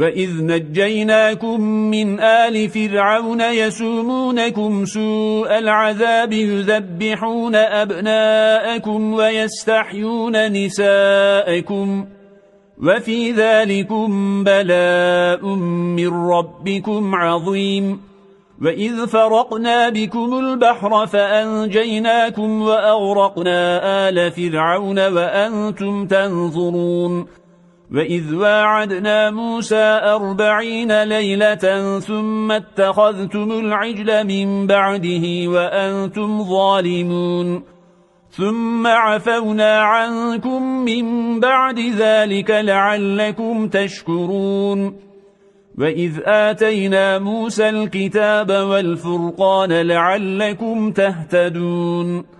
وَإِذْ نَجَّيْنَاكُمْ مِنْ آلِ فِرْعَوْنَ يَسُومُونَكُمْ سُوءَ الْعَذَابِ يُذَبِّحُونَ أَبْنَاءَكُمْ وَيَسْتَحْيُونَ نِسَاءَكُمْ وَفِي ذَلِكُمْ بَلَاءٌ مِّن رَّبِّكُمْ عَظِيمٌ وَإِذْ فَرَقْنَا بِكُمُ الْبَحْرَ فَأَنْجَيْنَاكُمْ وَأَغْرَقْنَا آلَ فِرْعَوْنَ وَأَنْتُمْ تَنظُرُونَ وَإِذْ وَاعَدْنَا مُوسَى أَرْبَعِينَ لَيْلَةً ثُمَّ اتَّخَذْتُمُ الْعِجْلَ مِنْ بَعْدِهِ وَأَنْتُمْ ظَالِمُونَ ثُمَّ عَفَوْنَا عَنْكُمْ مِنْ بَعْدِ ذَلِكَ لَعَلَّكُمْ تَشْكُرُونَ وَإِذْ آتَيْنَا مُوسَى الْكِتَابَ وَالْفُرْقَانَ لَعَلَّكُمْ تَهْتَدُونَ